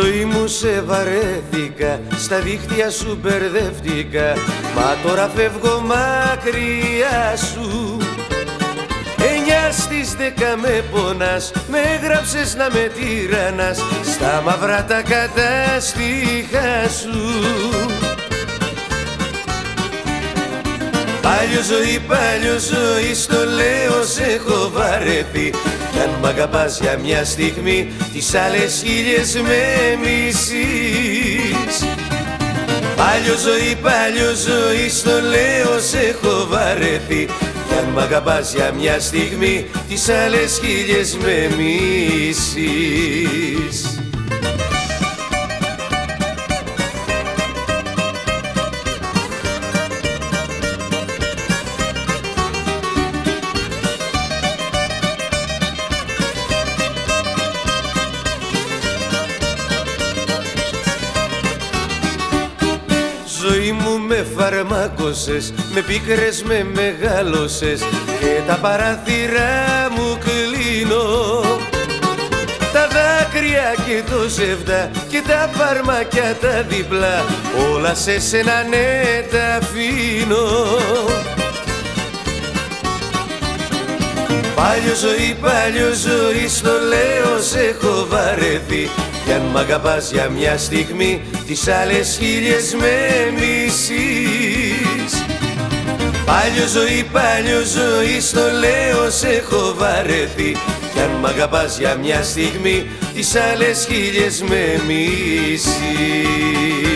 μου σε βαρέθηκα Στα δίχτυα σου μπερδεύτηκα. Μα τώρα φεύγω μακριά σου. Εννιά στις δέκα με πονάς Με έγραψες να με τυραννάς. Στα μαυρά τα κατάστοιχα σου. Πάλιο ζωή, πάλιο ζωή, στο λέω σε έχω βαρεθεί Κι αν μ' αγαπάς για μια στιγμή, τις άλλες χίλιες με μισείς. Πάλιο ζωή, πάλιο ζωή, στο λέω σε έχω βαρεθεί. Κι αν μ' αγαπάς για μια στιγμή, τις άλλες χίλιες με μισείς ζωή μου με φαρμάκωσες Με πίκρες με μεγάλωσες Και τα παράθυρά μου κλείνω. Τα δάκρυα και το ζεύδα Και τα φαρμακιά τα διπλά Όλα σε σένα ναι τα αφήνω. Πάλιο ζωή, πάλιο ζωή, στο λέω σε έχω βαρεθεί Κι αν μ' αγαπάς για μια στιγμή, τις άλλες χίλιες με μισείς. Πάλιο ζωή, πάλιο ζωή, στο λέω σε έχω βαρεθεί. Κι αν μ' αγαπάς για μια στιγμή, τις άλλες χίλιες με μισείς